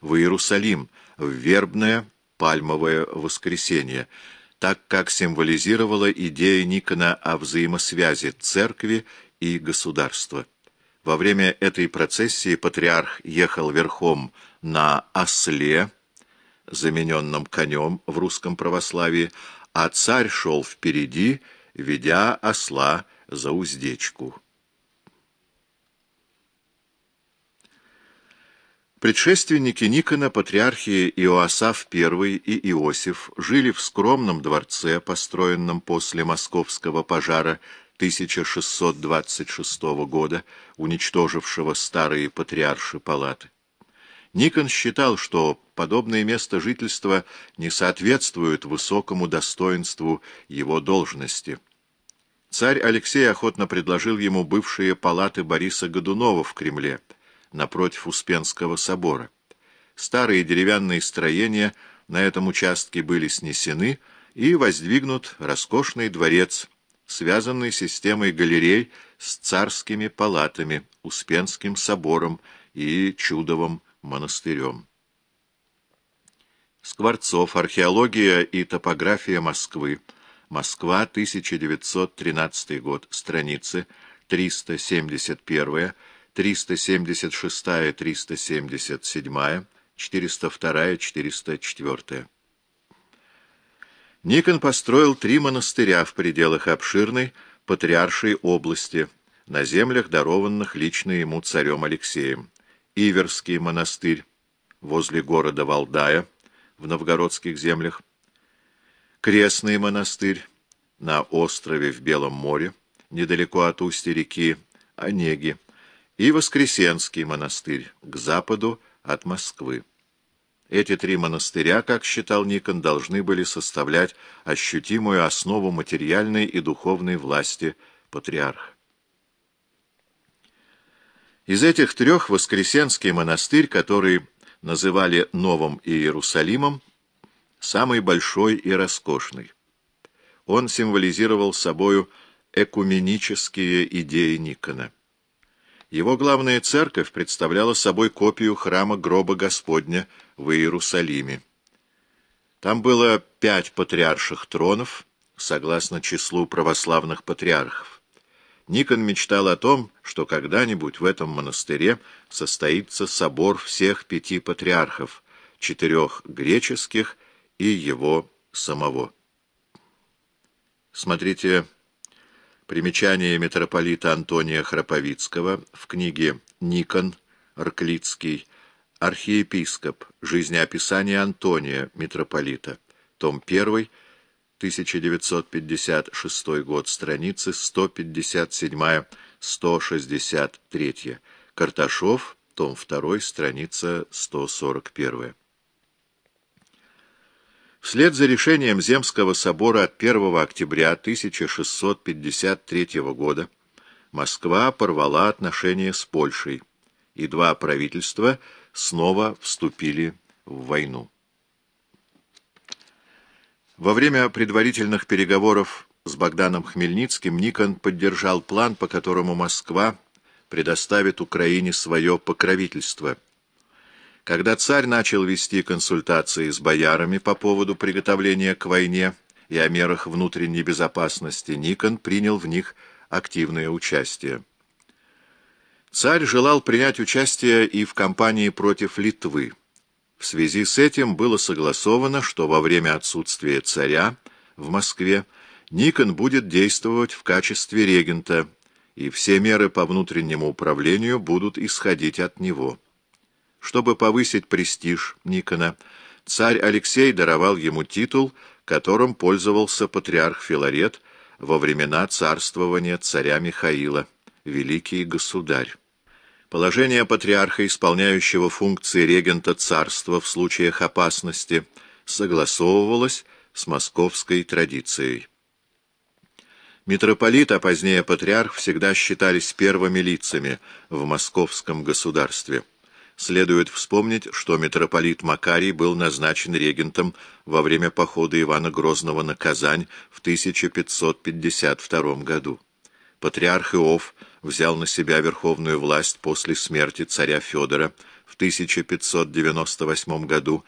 в Иерусалим в вербное пальмовое воскресенье, так как символизировала идея Никона о взаимосвязи церкви и государства. Во время этой процессии патриарх ехал верхом на осле, замененном конем в русском православии, а царь шел впереди, ведя осла за уздечку. Предшественники Никона, патриархи Иоасаф I и Иосиф, жили в скромном дворце, построенном после московского пожара 1626 года, уничтожившего старые патриарши палаты. Никон считал, что подобное место жительства не соответствует высокому достоинству его должности. Царь Алексей охотно предложил ему бывшие палаты Бориса Годунова в Кремле – напротив Успенского собора. Старые деревянные строения на этом участке были снесены и воздвигнут роскошный дворец, связанный системой галерей с царскими палатами, Успенским собором и Чудовым монастырем. Скворцов. Археология и топография Москвы. Москва, 1913 год. Страницы 371 376, 377, 402, 404. Никон построил три монастыря в пределах обширной патриаршей области, на землях, дарованных лично ему царем Алексеем. Иверский монастырь возле города Валдая в новгородских землях, Крестный монастырь на острове в Белом море, недалеко от устья реки Онеги, и Воскресенский монастырь к западу от Москвы. Эти три монастыря, как считал Никон, должны были составлять ощутимую основу материальной и духовной власти патриарха. Из этих трех Воскресенский монастырь, который называли Новым Иерусалимом, самый большой и роскошный. Он символизировал собою экуменические идеи Никона. Его главная церковь представляла собой копию храма гроба Господня в Иерусалиме. Там было пять патриарших тронов, согласно числу православных патриархов. Никон мечтал о том, что когда-нибудь в этом монастыре состоится собор всех пяти патриархов, четырех греческих и его самого. Смотрите Примечание митрополита Антония Храповицкого в книге «Никон Рклицкий», архиепископ, жизнеописание Антония, митрополита, том 1, 1956 год, страницы 157-163, Карташов, том 2, страница 141. Вслед за решением Земского собора от 1 октября 1653 года Москва порвала отношения с Польшей, и два правительства снова вступили в войну. Во время предварительных переговоров с Богданом Хмельницким Никон поддержал план, по которому Москва предоставит Украине свое покровительство – когда царь начал вести консультации с боярами по поводу приготовления к войне и о мерах внутренней безопасности, Никон принял в них активное участие. Царь желал принять участие и в кампании против Литвы. В связи с этим было согласовано, что во время отсутствия царя в Москве Никон будет действовать в качестве регента, и все меры по внутреннему управлению будут исходить от него. Чтобы повысить престиж Никона, царь Алексей даровал ему титул, которым пользовался патриарх Филарет во времена царствования царя Михаила, великий государь. Положение патриарха, исполняющего функции регента царства в случаях опасности, согласовывалось с московской традицией. Митрополит, а позднее патриарх, всегда считались первыми лицами в московском государстве. Следует вспомнить, что митрополит Макарий был назначен регентом во время похода Ивана Грозного на Казань в 1552 году. Патриарх Иов взял на себя верховную власть после смерти царя Федора в 1598 году